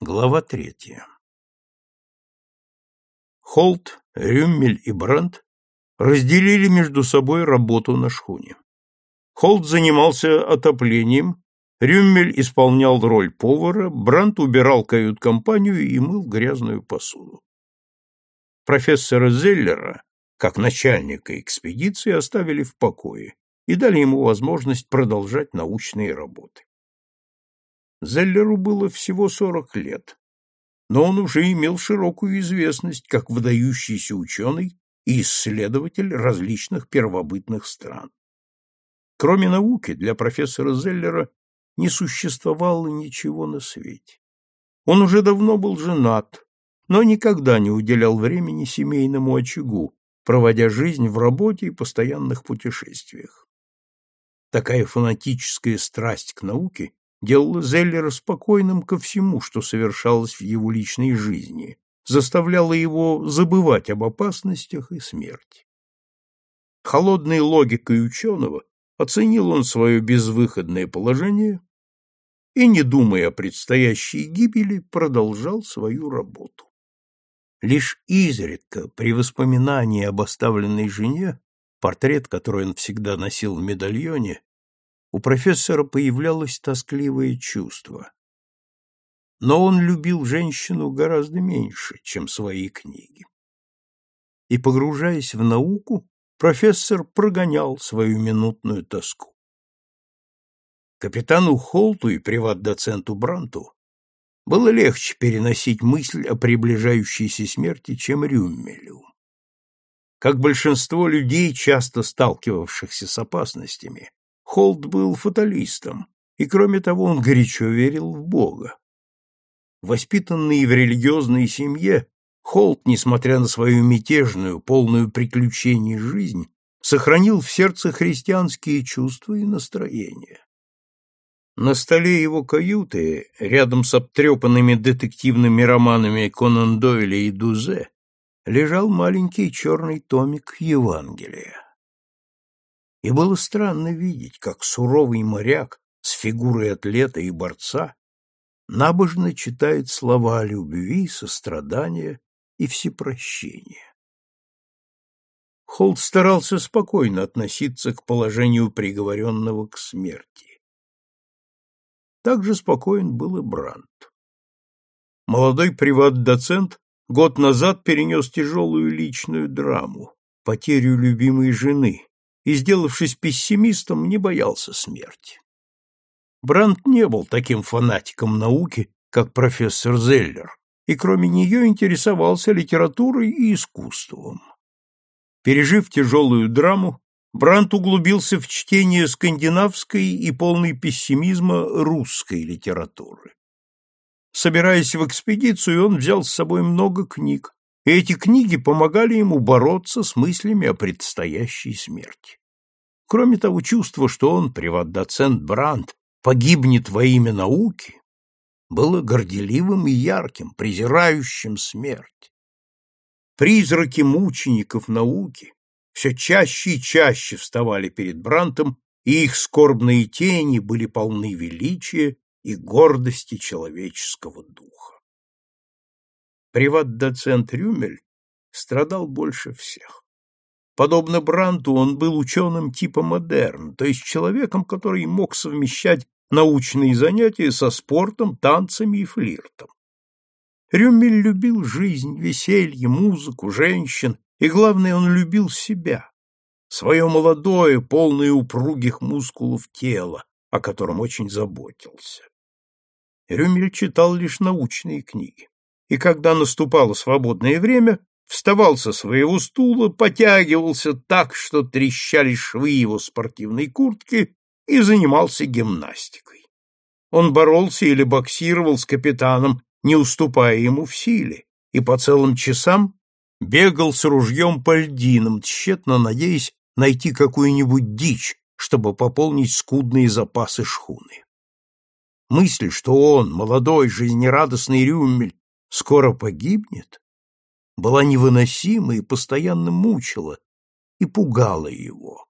Глава третья. Холт, Рюммель и Брандт разделили между собой работу на шхуне. Холт занимался отоплением, Рюммель исполнял роль повара, Брандт убирал кают-компанию и мыл грязную посуду. Профессора Зеллера, как начальника экспедиции, оставили в покое и дали ему возможность продолжать научные работы. Зеллеру было всего сорок лет, но он уже имел широкую известность как выдающийся ученый и исследователь различных первобытных стран. Кроме науки, для профессора Зеллера не существовало ничего на свете. Он уже давно был женат, но никогда не уделял времени семейному очагу, проводя жизнь в работе и постоянных путешествиях. Такая фанатическая страсть к науке делала Зеллера спокойным ко всему, что совершалось в его личной жизни, заставляла его забывать об опасностях и смерти. Холодной логикой ученого оценил он свое безвыходное положение и, не думая о предстоящей гибели, продолжал свою работу. Лишь изредка, при воспоминании об оставленной жене, портрет, который он всегда носил в медальоне, у профессора появлялось тоскливое чувство. Но он любил женщину гораздо меньше, чем свои книги. И, погружаясь в науку, профессор прогонял свою минутную тоску. Капитану Холту и приват-доценту Бранту было легче переносить мысль о приближающейся смерти, чем Рюммелю. Как большинство людей, часто сталкивавшихся с опасностями, Холт был фаталистом, и, кроме того, он горячо верил в Бога. Воспитанный в религиозной семье, Холт, несмотря на свою мятежную, полную приключений жизнь, сохранил в сердце христианские чувства и настроения. На столе его каюты, рядом с обтрепанными детективными романами Конан Дойля и Дузе, лежал маленький черный томик Евангелия. И было странно видеть, как суровый моряк с фигурой атлета и борца набожно читает слова любви, сострадания и всепрощения. Холд старался спокойно относиться к положению приговоренного к смерти. Так же спокоен был и Брандт. Молодой приват-доцент год назад перенес тяжелую личную драму, потерю любимой жены, и, сделавшись пессимистом, не боялся смерти. Брандт не был таким фанатиком науки, как профессор Зеллер, и кроме нее интересовался литературой и искусством. Пережив тяжелую драму, Брандт углубился в чтение скандинавской и полной пессимизма русской литературы. Собираясь в экспедицию, он взял с собой много книг, и эти книги помогали ему бороться с мыслями о предстоящей смерти. Кроме того, чувство, что он, приват-доцент Брандт, погибнет во имя науки, было горделивым и ярким, презирающим смерть. Призраки мучеников науки все чаще и чаще вставали перед Брантом, и их скорбные тени были полны величия и гордости человеческого духа. Приват-доцент Рюмель страдал больше всех. Подобно Бранту, он был ученым типа модерн, то есть человеком, который мог совмещать научные занятия со спортом, танцами и флиртом. Рюмель любил жизнь, веселье, музыку, женщин, и, главное, он любил себя, свое молодое, полное упругих мускулов тело, о котором очень заботился. Рюмель читал лишь научные книги, и когда наступало свободное время, вставал со своего стула, потягивался так, что трещали швы его спортивной куртки и занимался гимнастикой. Он боролся или боксировал с капитаном, не уступая ему в силе, и по целым часам бегал с ружьем по льдинам, тщетно надеясь найти какую-нибудь дичь, чтобы пополнить скудные запасы шхуны. Мысль, что он, молодой, жизнерадостный Рюмель, скоро погибнет, была невыносима и постоянно мучила и пугала его.